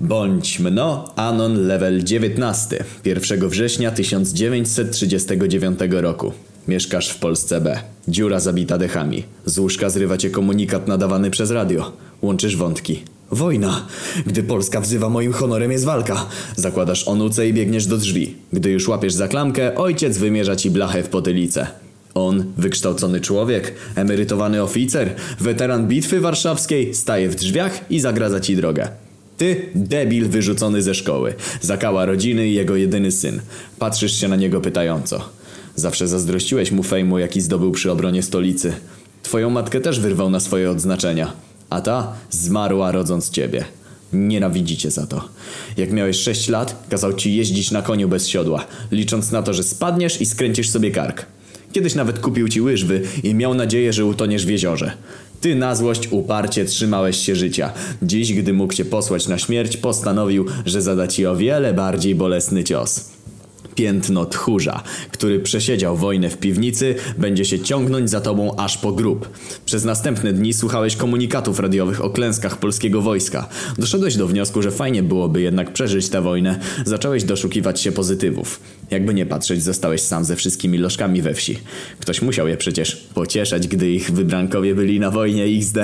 Bądź mno Anon level 19 1 września 1939 roku. Mieszkasz w Polsce B. Dziura zabita dechami. Z łóżka zrywa cię komunikat nadawany przez radio. Łączysz wątki. Wojna! Gdy Polska wzywa moim honorem jest walka. Zakładasz onuce i biegniesz do drzwi. Gdy już łapiesz za klamkę, ojciec wymierza ci blachę w potylicę. On, wykształcony człowiek, emerytowany oficer, weteran bitwy warszawskiej, staje w drzwiach i zagradza ci drogę. Ty, debil wyrzucony ze szkoły. Zakała rodziny i jego jedyny syn. Patrzysz się na niego pytająco. Zawsze zazdrościłeś mu fejmu, jaki zdobył przy obronie stolicy. Twoją matkę też wyrwał na swoje odznaczenia. A ta zmarła rodząc ciebie. Nienawidzicie za to. Jak miałeś 6 lat, kazał ci jeździć na koniu bez siodła, licząc na to, że spadniesz i skręcisz sobie kark. Kiedyś nawet kupił ci łyżwy i miał nadzieję, że utoniesz w jeziorze. Ty na złość uparcie trzymałeś się życia. Dziś, gdy mógł cię posłać na śmierć, postanowił, że zada ci o wiele bardziej bolesny cios. Piętno tchórza, który przesiedział wojnę w piwnicy, będzie się ciągnąć za tobą aż po grób. Przez następne dni słuchałeś komunikatów radiowych o klęskach polskiego wojska. Doszedłeś do wniosku, że fajnie byłoby jednak przeżyć tę wojnę. Zacząłeś doszukiwać się pozytywów. Jakby nie patrzeć, zostałeś sam ze wszystkimi lożkami we wsi. Ktoś musiał je przecież pocieszać, gdy ich wybrankowie byli na wojnie XD.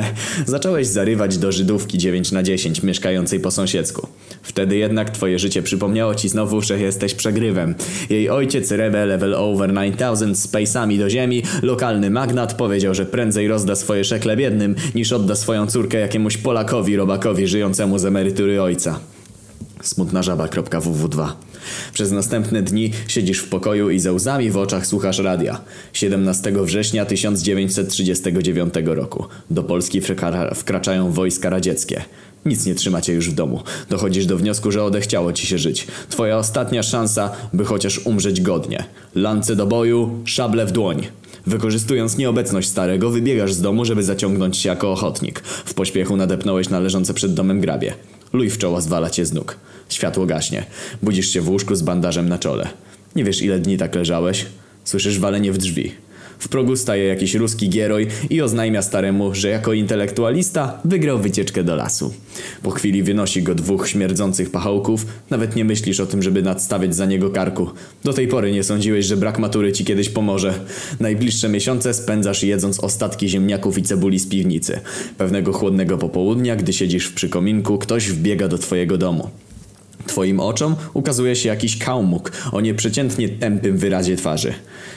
Zacząłeś zarywać do Żydówki 9 na 10 mieszkającej po sąsiedzku. Wtedy jednak twoje życie przypomniało ci znowu, że jesteś przegrywem. Jej ojciec Rebe Level Over 9000 z pejsami do ziemi, lokalny magnat powiedział, że prędzej rozda swoje szekle biednym, niż odda swoją córkę jakiemuś Polakowi robakowi żyjącemu z emerytury ojca. Smutna żaba.ww2 Przez następne dni siedzisz w pokoju i ze łzami w oczach słuchasz radia. 17 września 1939 roku. Do Polski wkra wkraczają wojska radzieckie. Nic nie trzyma cię już w domu. Dochodzisz do wniosku, że odechciało ci się żyć. Twoja ostatnia szansa, by chociaż umrzeć godnie. Lance do boju, szable w dłoń. Wykorzystując nieobecność starego, wybiegasz z domu, żeby zaciągnąć się jako ochotnik. W pośpiechu nadepnąłeś na leżące przed domem grabie. Luj w czoło zwala cię z nóg. Światło gaśnie. Budzisz się w łóżku z bandażem na czole. Nie wiesz ile dni tak leżałeś. Słyszysz walenie w drzwi. W progu staje jakiś ruski gieroj i oznajmia staremu, że jako intelektualista wygrał wycieczkę do lasu. Po chwili wynosi go dwóch śmierdzących pachołków, nawet nie myślisz o tym, żeby nadstawiać za niego karku. Do tej pory nie sądziłeś, że brak matury ci kiedyś pomoże. Najbliższe miesiące spędzasz jedząc ostatki ziemniaków i cebuli z piwnicy. Pewnego chłodnego popołudnia, gdy siedzisz w przykominku, ktoś wbiega do twojego domu. Twoim oczom ukazuje się jakiś kałmuk o nieprzeciętnie tępym wyrazie twarzy.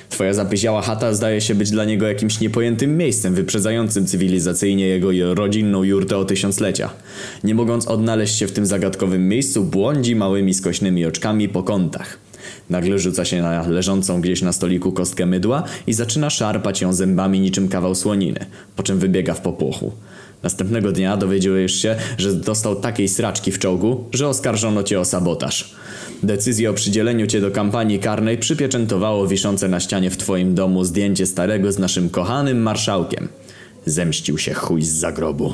Twoja zapyziała chata zdaje się być dla niego jakimś niepojętym miejscem wyprzedzającym cywilizacyjnie jego rodzinną jurtę o tysiąclecia. Nie mogąc odnaleźć się w tym zagadkowym miejscu, błądzi małymi skośnymi oczkami po kątach. Nagle rzuca się na leżącą gdzieś na stoliku kostkę mydła i zaczyna szarpać ją zębami niczym kawał słoniny, po czym wybiega w popłochu. Następnego dnia dowiedziałeś się, że dostał takiej sraczki w czołgu, że oskarżono cię o sabotaż. Decyzję o przydzieleniu cię do kampanii karnej przypieczętowało wiszące na ścianie w twoim domu zdjęcie starego z naszym kochanym marszałkiem. Zemścił się chuj z zagrobu.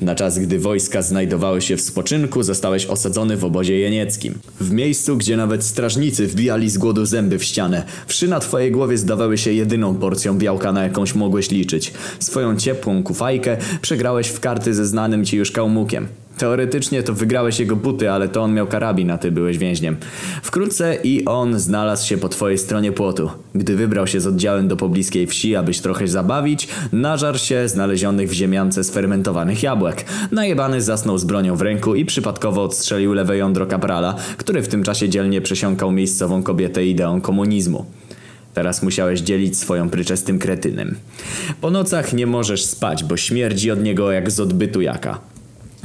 Na czas, gdy wojska znajdowały się w spoczynku, zostałeś osadzony w obozie jenieckim. W miejscu, gdzie nawet strażnicy wbijali z głodu zęby w ścianę. Wszy na twojej głowie zdawały się jedyną porcją białka, na jakąś mogłeś liczyć. Swoją ciepłą kufajkę przegrałeś w karty ze znanym ci już kałmukiem. Teoretycznie to wygrałeś jego buty, ale to on miał karabin, a ty byłeś więźniem. Wkrótce i on znalazł się po twojej stronie płotu. Gdy wybrał się z oddziałem do pobliskiej wsi, abyś trochę zabawić, nażarł się znalezionych w ziemiance sfermentowanych jabłek. Najebany zasnął z bronią w ręku i przypadkowo odstrzelił lewe jądro kaprala, który w tym czasie dzielnie przesiąkał miejscową kobietę ideą komunizmu. Teraz musiałeś dzielić swoją pryczę z tym kretynem. Po nocach nie możesz spać, bo śmierdzi od niego jak z odbytu jaka.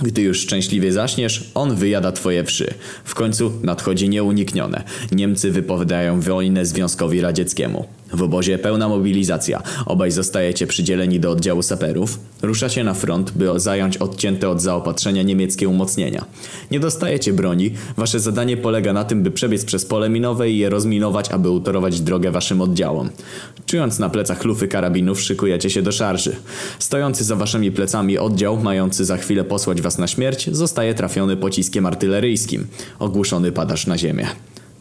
Gdy już szczęśliwie zaśniesz, on wyjada twoje wszy. W końcu nadchodzi nieuniknione. Niemcy wypowiadają wojnę Związkowi Radzieckiemu. W obozie pełna mobilizacja. Obaj zostajecie przydzieleni do oddziału saperów. Ruszacie na front, by zająć odcięte od zaopatrzenia niemieckie umocnienia. Nie dostajecie broni. Wasze zadanie polega na tym, by przebiec przez pole minowe i je rozminować, aby utorować drogę waszym oddziałom. Czując na plecach lufy karabinów, szykujecie się do szarży. Stojący za waszymi plecami oddział, mający za chwilę posłać was na śmierć, zostaje trafiony pociskiem artyleryjskim. Ogłuszony padasz na ziemię.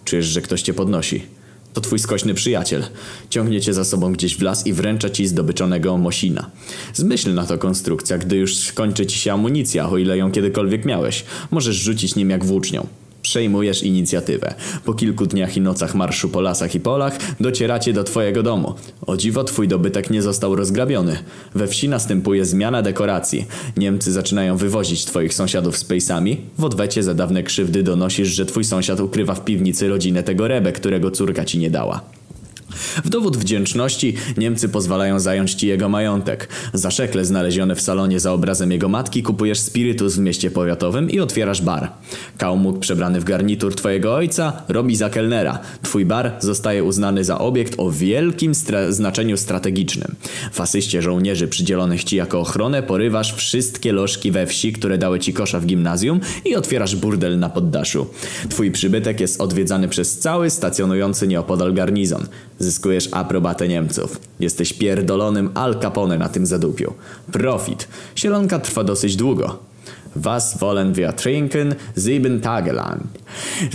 Czujesz, że ktoś cię podnosi. To twój skośny przyjaciel. Ciągnie cię za sobą gdzieś w las i wręcza ci zdobyczonego Mosina. Zmyślna to konstrukcja, gdy już skończy ci się amunicja, o ile ją kiedykolwiek miałeś. Możesz rzucić nim jak włócznią. Przejmujesz inicjatywę. Po kilku dniach i nocach marszu po lasach i polach docieracie do twojego domu. O dziwo twój dobytek nie został rozgrabiony. We wsi następuje zmiana dekoracji. Niemcy zaczynają wywozić twoich sąsiadów z pejsami. W odwecie za dawne krzywdy donosisz, że twój sąsiad ukrywa w piwnicy rodzinę tego Rebe, którego córka ci nie dała. W dowód wdzięczności Niemcy pozwalają zająć ci jego majątek. Za szekle znalezione w salonie za obrazem jego matki kupujesz spirytus w mieście powiatowym i otwierasz bar. Kałmuk przebrany w garnitur twojego ojca robi za kelnera. Twój bar zostaje uznany za obiekt o wielkim stra znaczeniu strategicznym. W asyście żołnierzy przydzielonych ci jako ochronę porywasz wszystkie lożki we wsi, które dały ci kosza w gimnazjum i otwierasz burdel na poddaszu. Twój przybytek jest odwiedzany przez cały stacjonujący nieopodal garnizon. Zyskujesz aprobatę Niemców. Jesteś pierdolonym Al Capone na tym zadupiu. Profit. Sielonka trwa dosyć długo. Was wollen wir trinken sieben Tage lang.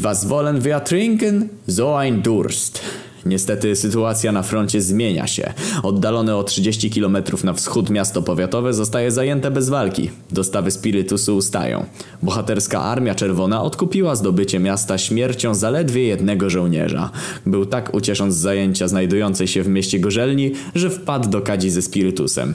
Was wollen wir trinken? So ein Durst. Niestety sytuacja na froncie zmienia się. Oddalone o 30 km na wschód miasto powiatowe zostaje zajęte bez walki. Dostawy spirytusu ustają. Bohaterska Armia Czerwona odkupiła zdobycie miasta śmiercią zaledwie jednego żołnierza. Był tak uciesząc z zajęcia znajdującej się w mieście gorzelni, że wpadł do kadzi ze spirytusem.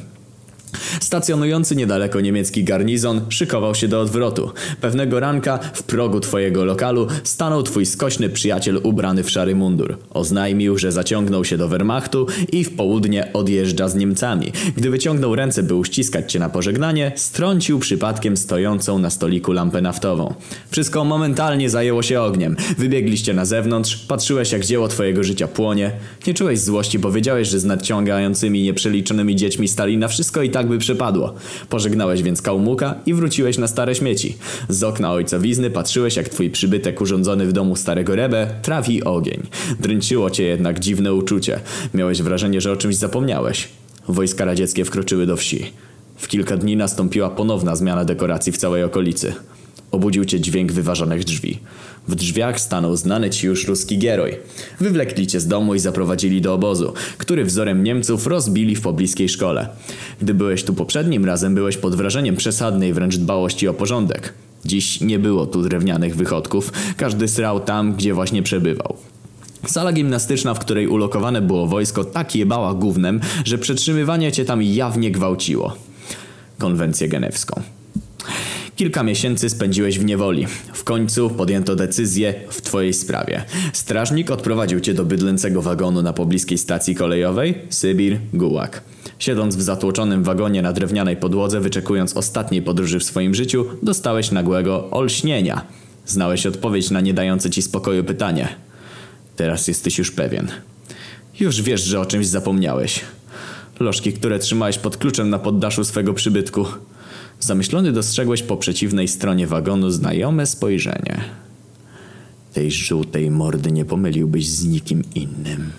Stacjonujący niedaleko niemiecki garnizon szykował się do odwrotu. Pewnego ranka w progu twojego lokalu stanął twój skośny przyjaciel ubrany w szary mundur. Oznajmił, że zaciągnął się do Wehrmachtu i w południe odjeżdża z Niemcami. Gdy wyciągnął ręce, by uściskać cię na pożegnanie, strącił przypadkiem stojącą na stoliku lampę naftową. Wszystko momentalnie zajęło się ogniem. Wybiegliście na zewnątrz, patrzyłeś jak dzieło twojego życia płonie. Nie czułeś złości, bo wiedziałeś, że z nadciągającymi nieprzeliczonymi dziećmi stali na wszystko i tak by przepadło. Pożegnałeś więc kałmuka i wróciłeś na stare śmieci. Z okna ojcowizny patrzyłeś jak twój przybytek urządzony w domu starego Rebe trawi ogień. Dręczyło cię jednak dziwne uczucie. Miałeś wrażenie, że o czymś zapomniałeś. Wojska radzieckie wkroczyły do wsi. W kilka dni nastąpiła ponowna zmiana dekoracji w całej okolicy. Obudził cię dźwięk wyważonych drzwi. W drzwiach stanął znany ci już ruski gieroj. Wywlekli cię z domu i zaprowadzili do obozu, który wzorem Niemców rozbili w pobliskiej szkole. Gdy byłeś tu poprzednim razem, byłeś pod wrażeniem przesadnej wręcz dbałości o porządek. Dziś nie było tu drewnianych wychodków, każdy srał tam, gdzie właśnie przebywał. Sala gimnastyczna, w której ulokowane było wojsko, tak jebała gównem, że przetrzymywanie cię tam jawnie gwałciło. Konwencję genewską. Kilka miesięcy spędziłeś w niewoli. W końcu podjęto decyzję w twojej sprawie. Strażnik odprowadził cię do bydlęcego wagonu na pobliskiej stacji kolejowej Sybir, Gułak. Siedząc w zatłoczonym wagonie na drewnianej podłodze, wyczekując ostatniej podróży w swoim życiu, dostałeś nagłego olśnienia. Znałeś odpowiedź na nie dające ci spokoju pytanie. Teraz jesteś już pewien. Już wiesz, że o czymś zapomniałeś. Lożki, które trzymałeś pod kluczem na poddaszu swego przybytku. Zamyślony dostrzegłeś po przeciwnej stronie wagonu znajome spojrzenie. Tej żółtej mordy nie pomyliłbyś z nikim innym.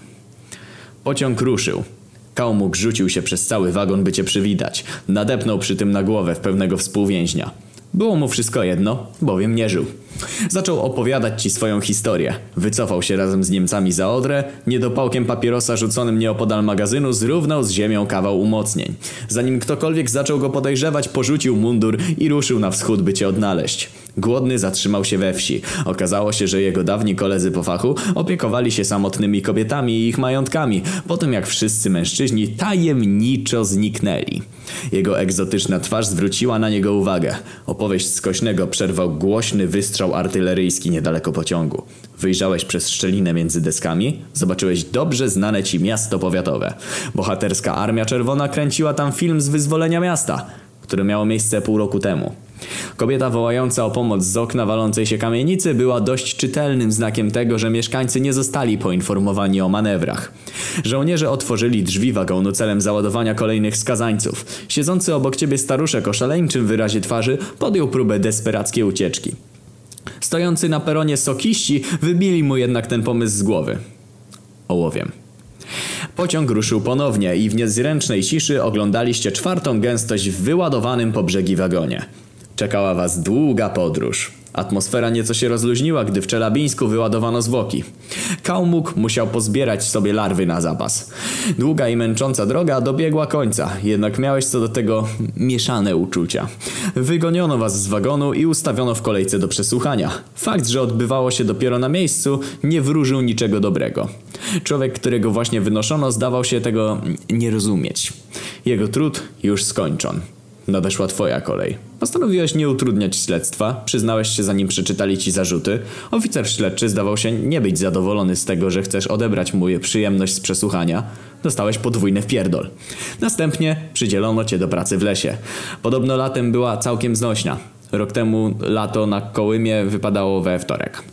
Pociąg ruszył. Kałmuk rzucił się przez cały wagon, by cię przywitać. Nadepnął przy tym na głowę w pewnego współwięźnia. Było mu wszystko jedno, bowiem nie żył. Zaczął opowiadać ci swoją historię. Wycofał się razem z Niemcami za Odrę, niedopałkiem papierosa rzuconym nieopodal magazynu zrównał z ziemią kawał umocnień. Zanim ktokolwiek zaczął go podejrzewać, porzucił mundur i ruszył na wschód, by cię odnaleźć. Głodny zatrzymał się we wsi. Okazało się, że jego dawni koledzy po fachu opiekowali się samotnymi kobietami i ich majątkami, po tym jak wszyscy mężczyźni tajemniczo zniknęli. Jego egzotyczna twarz zwróciła na niego uwagę. Opowieść skośnego przerwał głośny wystrzał artyleryjski niedaleko pociągu. Wyjrzałeś przez szczelinę między deskami, zobaczyłeś dobrze znane ci miasto powiatowe. Bohaterska Armia Czerwona kręciła tam film z wyzwolenia miasta, które miało miejsce pół roku temu. Kobieta wołająca o pomoc z okna walącej się kamienicy była dość czytelnym znakiem tego, że mieszkańcy nie zostali poinformowani o manewrach. Żołnierze otworzyli drzwi wagonu celem załadowania kolejnych skazańców. Siedzący obok ciebie staruszek o szaleńczym wyrazie twarzy podjął próbę desperackiej ucieczki. Stojący na peronie sokiści wybili mu jednak ten pomysł z głowy. Ołowiem. Pociąg ruszył ponownie i w niezręcznej ciszy oglądaliście czwartą gęstość w wyładowanym po brzegi wagonie. Czekała was długa podróż. Atmosfera nieco się rozluźniła, gdy w Czelabińsku wyładowano zwłoki. Kałmuk musiał pozbierać sobie larwy na zapas. Długa i męcząca droga dobiegła końca, jednak miałeś co do tego mieszane uczucia. Wygoniono was z wagonu i ustawiono w kolejce do przesłuchania. Fakt, że odbywało się dopiero na miejscu, nie wróżył niczego dobrego. Człowiek, którego właśnie wynoszono, zdawał się tego nie rozumieć. Jego trud już skończon. Nadeszła twoja kolej. Postanowiłeś nie utrudniać śledztwa, przyznałeś się zanim przeczytali ci zarzuty. Oficer śledczy zdawał się nie być zadowolony z tego, że chcesz odebrać mu przyjemność z przesłuchania. Dostałeś podwójny wpierdol. Następnie przydzielono cię do pracy w lesie. Podobno latem była całkiem znośna. Rok temu lato na Kołymie wypadało we wtorek.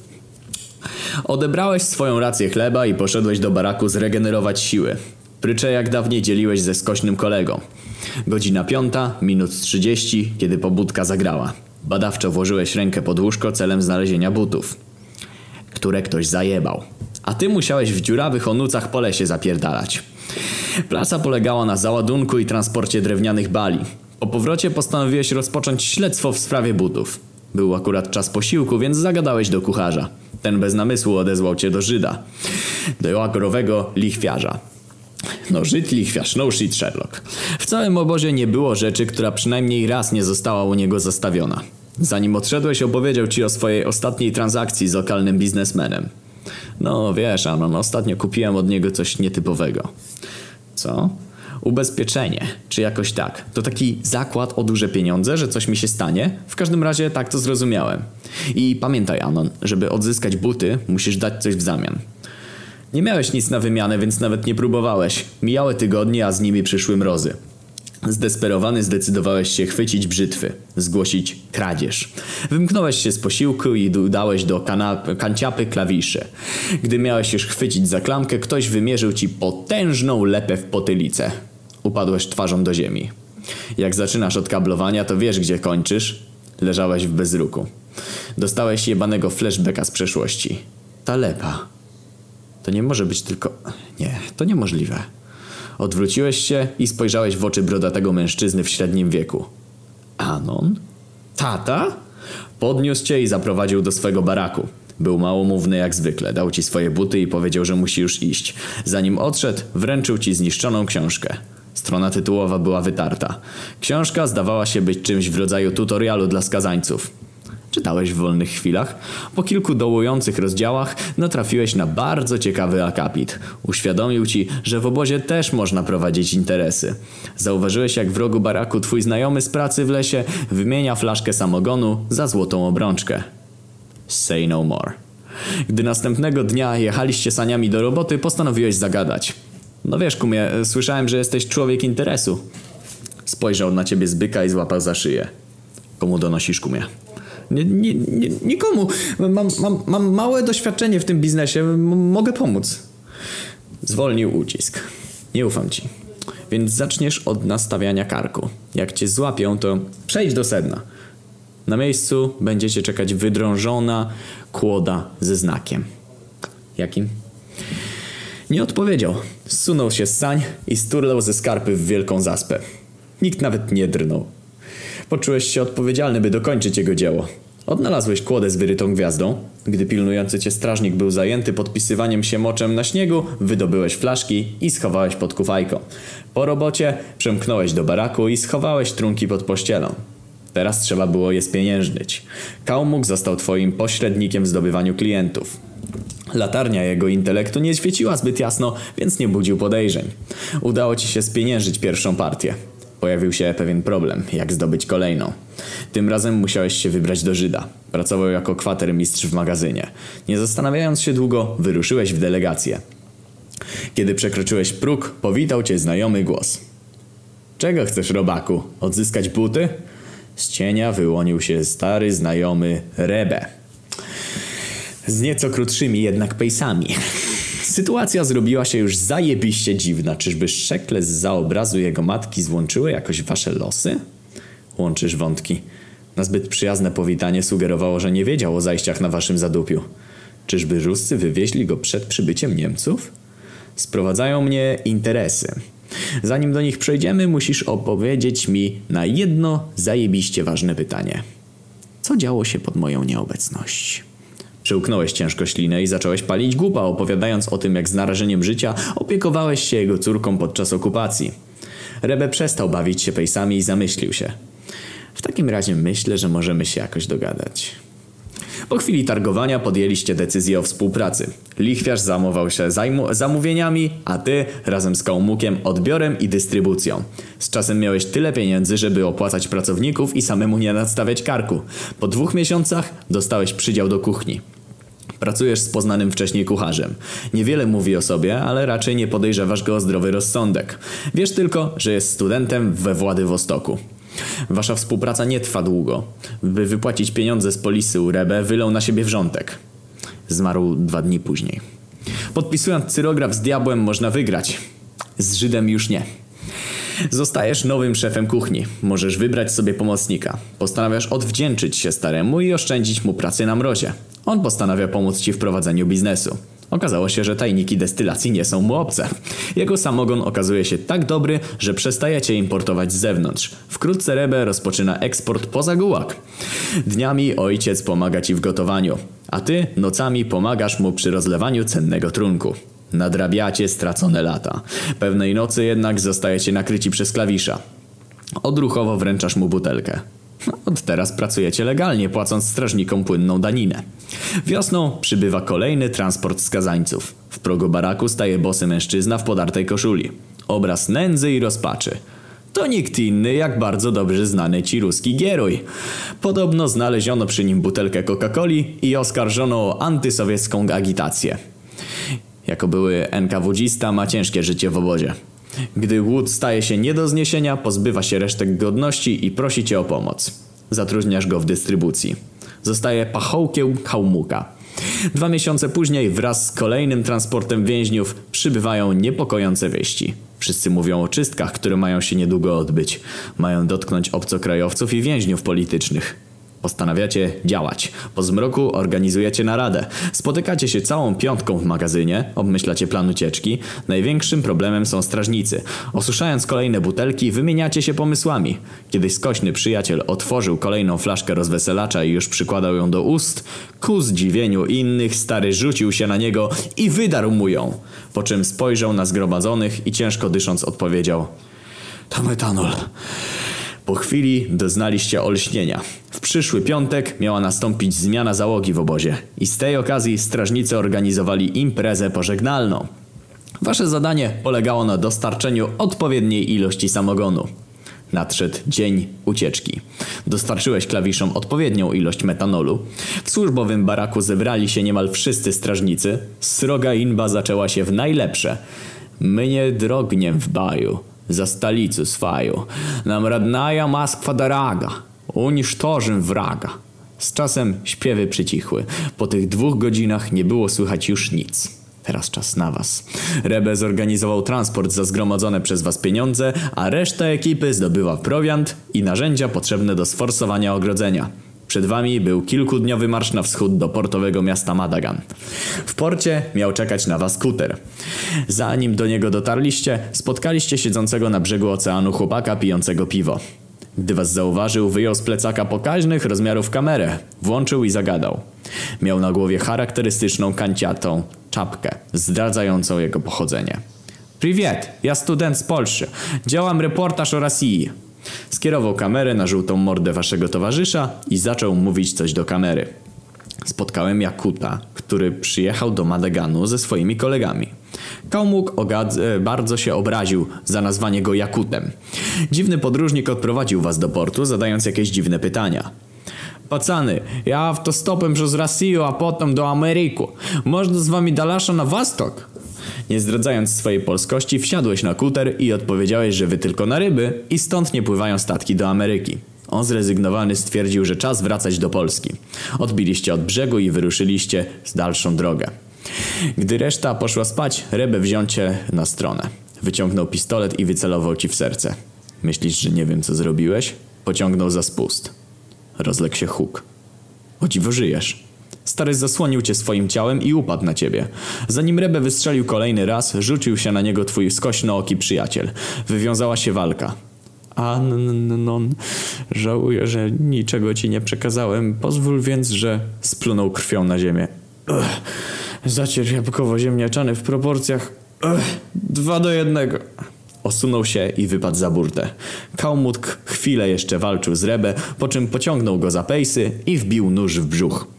Odebrałeś swoją rację chleba i poszedłeś do baraku zregenerować siły. Prycze jak dawniej dzieliłeś ze skośnym kolegą. Godzina piąta, minut trzydzieści, kiedy pobudka zagrała. Badawczo włożyłeś rękę pod łóżko celem znalezienia butów, które ktoś zajebał. A ty musiałeś w dziurawych onucach po lesie zapierdalać. Praca polegała na załadunku i transporcie drewnianych bali. Po powrocie postanowiłeś rozpocząć śledztwo w sprawie butów. Był akurat czas posiłku, więc zagadałeś do kucharza. Ten bez namysłu odezwał cię do Żyda. Do agrowego lichwiarza. No Żyd lichwiarz, no Sherlock. W całym obozie nie było rzeczy, która przynajmniej raz nie została u niego zastawiona. Zanim odszedłeś opowiedział ci o swojej ostatniej transakcji z lokalnym biznesmenem. No wiesz, Anon, ostatnio kupiłem od niego coś nietypowego. Co? Ubezpieczenie, czy jakoś tak. To taki zakład o duże pieniądze, że coś mi się stanie? W każdym razie tak to zrozumiałem. I pamiętaj, Anon, żeby odzyskać buty, musisz dać coś w zamian. Nie miałeś nic na wymianę, więc nawet nie próbowałeś. Mijały tygodnie, a z nimi przyszły mrozy. Zdesperowany zdecydowałeś się chwycić brzytwy, zgłosić kradzież. Wymknąłeś się z posiłku i dałeś do kanciapy klawisze. Gdy miałeś już chwycić za klamkę, ktoś wymierzył ci potężną lepę w potylicę. Upadłeś twarzą do ziemi. Jak zaczynasz od kablowania, to wiesz gdzie kończysz. Leżałeś w bezruku. Dostałeś jebanego flashbacka z przeszłości. Ta lepa. To nie może być tylko... Nie, to niemożliwe. Odwróciłeś się i spojrzałeś w oczy brodatego mężczyzny w średnim wieku. Anon? Tata? Podniósł cię i zaprowadził do swego baraku. Był małomówny jak zwykle, dał ci swoje buty i powiedział, że musi już iść. Zanim odszedł, wręczył ci zniszczoną książkę. Strona tytułowa była wytarta. Książka zdawała się być czymś w rodzaju tutorialu dla skazańców. Czytałeś w wolnych chwilach? Po kilku dołujących rozdziałach natrafiłeś na bardzo ciekawy akapit. Uświadomił ci, że w obozie też można prowadzić interesy. Zauważyłeś jak w rogu baraku twój znajomy z pracy w lesie wymienia flaszkę samogonu za złotą obrączkę. Say no more. Gdy następnego dnia jechaliście saniami do roboty, postanowiłeś zagadać. No wiesz, kumie, słyszałem, że jesteś człowiek interesu. Spojrzał na ciebie zbyka i złapał za szyję. Komu donosisz, kumie? Nie, nie, nie, nikomu. Mam, mam, mam małe doświadczenie w tym biznesie. M mogę pomóc. Zwolnił ucisk. Nie ufam ci. Więc zaczniesz od nastawiania karku. Jak cię złapią, to przejdź do sedna. Na miejscu będziecie czekać wydrążona kłoda ze znakiem. Jakim? Nie odpowiedział. Zsunął się z sań i sturlał ze skarpy w wielką zaspę. Nikt nawet nie drnął. Poczułeś się odpowiedzialny, by dokończyć jego dzieło. Odnalazłeś kłodę z wyrytą gwiazdą. Gdy pilnujący cię strażnik był zajęty podpisywaniem się moczem na śniegu, wydobyłeś flaszki i schowałeś pod kufajką. Po robocie przemknąłeś do baraku i schowałeś trunki pod pościelą. Teraz trzeba było je spieniężnyć. Kałmuk został twoim pośrednikiem w zdobywaniu klientów. Latarnia jego intelektu nie świeciła zbyt jasno, więc nie budził podejrzeń. Udało ci się spieniężyć pierwszą partię. Pojawił się pewien problem, jak zdobyć kolejną. Tym razem musiałeś się wybrać do Żyda. Pracował jako kwatermistrz w magazynie. Nie zastanawiając się długo, wyruszyłeś w delegację. Kiedy przekroczyłeś próg, powitał cię znajomy głos. Czego chcesz, robaku? Odzyskać buty? Z cienia wyłonił się stary znajomy Rebe. Z nieco krótszymi jednak pejsami. Sytuacja zrobiła się już zajebiście dziwna. Czyżby szczekle z za obrazu jego matki złączyły jakoś wasze losy? Łączysz wątki. Na zbyt przyjazne powitanie sugerowało, że nie wiedział o zajściach na waszym zadupiu. Czyżby Ruscy wywieźli go przed przybyciem Niemców? Sprowadzają mnie interesy. Zanim do nich przejdziemy, musisz opowiedzieć mi na jedno zajebiście ważne pytanie. co działo się pod moją nieobecność. Przełknąłeś ciężko ślinę i zacząłeś palić głupa, opowiadając o tym, jak z narażeniem życia opiekowałeś się jego córką podczas okupacji. Rebe przestał bawić się pejsami i zamyślił się. W takim razie myślę, że możemy się jakoś dogadać. Po chwili targowania podjęliście decyzję o współpracy. Lichwiarz zajmował się zamówieniami, a ty razem z Kałmukiem odbiorem i dystrybucją. Z czasem miałeś tyle pieniędzy, żeby opłacać pracowników i samemu nie nadstawiać karku. Po dwóch miesiącach dostałeś przydział do kuchni. Pracujesz z poznanym wcześniej kucharzem. Niewiele mówi o sobie, ale raczej nie podejrzewasz go o zdrowy rozsądek. Wiesz tylko, że jest studentem we Władywostoku. Wasza współpraca nie trwa długo. By wypłacić pieniądze z polisy u Rebe, wylał na siebie wrzątek. Zmarł dwa dni później. Podpisując cyrograf z diabłem można wygrać. Z Żydem już nie. Zostajesz nowym szefem kuchni. Możesz wybrać sobie pomocnika. Postanawiasz odwdzięczyć się staremu i oszczędzić mu pracy na mrozie. On postanawia pomóc ci w prowadzeniu biznesu. Okazało się, że tajniki destylacji nie są mu obce. Jego samogon okazuje się tak dobry, że przestajecie importować z zewnątrz. Wkrótce Rebe rozpoczyna eksport poza Gułak. Dniami ojciec pomaga ci w gotowaniu, a ty nocami pomagasz mu przy rozlewaniu cennego trunku. Nadrabiacie stracone lata. Pewnej nocy jednak zostajecie nakryci przez klawisza. Odruchowo wręczasz mu butelkę. Od teraz pracujecie legalnie, płacąc strażnikom płynną daninę. Wiosną przybywa kolejny transport skazańców. W progu baraku staje bosy mężczyzna w podartej koszuli. Obraz nędzy i rozpaczy. To nikt inny jak bardzo dobrze znany ci ruski gieruj. Podobno znaleziono przy nim butelkę Coca-Coli i oskarżono o antysowiecką agitację. Jako były NKWdzista ma ciężkie życie w obozie. Gdy głód staje się nie do zniesienia, pozbywa się resztek godności i prosi cię o pomoc. Zatrudniasz go w dystrybucji. Zostaje pachołkiem Kałmuka. Dwa miesiące później wraz z kolejnym transportem więźniów przybywają niepokojące wieści. Wszyscy mówią o czystkach, które mają się niedługo odbyć. Mają dotknąć obcokrajowców i więźniów politycznych. Postanawiacie działać. Po zmroku organizujecie naradę. Spotykacie się całą piątką w magazynie, obmyślacie plan ucieczki. Największym problemem są strażnicy. Osuszając kolejne butelki, wymieniacie się pomysłami. Kiedyś skośny przyjaciel otworzył kolejną flaszkę rozweselacza i już przykładał ją do ust, ku zdziwieniu innych stary rzucił się na niego i wydarł mu ją. Po czym spojrzał na zgromadzonych i ciężko dysząc odpowiedział To metanol. Po chwili doznaliście olśnienia. W przyszły piątek miała nastąpić zmiana załogi w obozie i z tej okazji strażnicy organizowali imprezę pożegnalną. Wasze zadanie polegało na dostarczeniu odpowiedniej ilości samogonu. Nadszedł dzień ucieczki. Dostarczyłeś klawiszom odpowiednią ilość metanolu. W służbowym baraku zebrali się niemal wszyscy strażnicy. Sroga inba zaczęła się w najlepsze. My nie drogniem w baju za stolicу swaju. Nam radnaja Moskwa daraga. Unisztorzym wraga. Z czasem śpiewy przycichły. Po tych dwóch godzinach nie było słychać już nic. Teraz czas na was. Rebe zorganizował transport za zgromadzone przez was pieniądze, a reszta ekipy zdobyła prowiant i narzędzia potrzebne do sforsowania ogrodzenia. Przed wami był kilkudniowy marsz na wschód do portowego miasta Madagan. W porcie miał czekać na was skuter. Zanim do niego dotarliście, spotkaliście siedzącego na brzegu oceanu chłopaka pijącego piwo. Gdy was zauważył, wyjął z plecaka pokaźnych rozmiarów kamerę, włączył i zagadał. Miał na głowie charakterystyczną kanciatą czapkę, zdradzającą jego pochodzenie. Priwiet, ja student z Polski. Działam reportaż o Rosji. Skierował kamerę na żółtą mordę waszego towarzysza i zaczął mówić coś do kamery. Spotkałem Jakuta, który przyjechał do Madaganu ze swoimi kolegami. Kałmuk e, bardzo się obraził za nazwanie go Jakutem. Dziwny podróżnik odprowadził was do portu, zadając jakieś dziwne pytania. Pacany, ja autostopem przez Rosję, a potem do Ameryku. Można z wami dalasza na wostok? Nie zdradzając swojej polskości, wsiadłeś na kuter i odpowiedziałeś, że wy tylko na ryby i stąd nie pływają statki do Ameryki. On zrezygnowany stwierdził, że czas wracać do Polski. Odbiliście od brzegu i wyruszyliście z dalszą drogę. Gdy reszta poszła spać, Rebę wziął cię na stronę. Wyciągnął pistolet i wycelował ci w serce. Myślisz, że nie wiem co zrobiłeś? Pociągnął za spust. Rozległ się huk. O dziwo żyjesz. Stary zasłonił cię swoim ciałem i upadł na ciebie. Zanim Rebę wystrzelił kolejny raz, rzucił się na niego twój skośnooki przyjaciel. Wywiązała się walka. Annon, żałuję, że niczego ci nie przekazałem. Pozwól więc, że splunął krwią na ziemię. Ugh. Zacier jabłkowo-ziemniaczany w proporcjach Ugh. dwa do jednego. Osunął się i wypadł za burtę. Kałmut chwilę jeszcze walczył z Rebę, po czym pociągnął go za pejsy i wbił nóż w brzuch.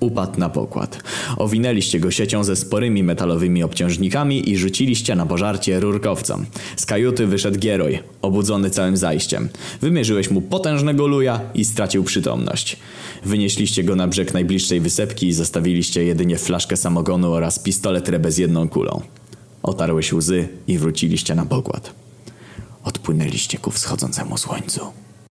Upadł na pokład. Owinęliście go siecią ze sporymi metalowymi obciążnikami i rzuciliście na pożarcie rurkowcom. Z kajuty wyszedł Gieroj, obudzony całym zajściem. Wymierzyłeś mu potężnego luja i stracił przytomność. Wynieśliście go na brzeg najbliższej wysepki i zostawiliście jedynie flaszkę samogonu oraz pistolet Rebę z jedną kulą. Otarłeś łzy i wróciliście na pokład. Odpłynęliście ku wschodzącemu słońcu.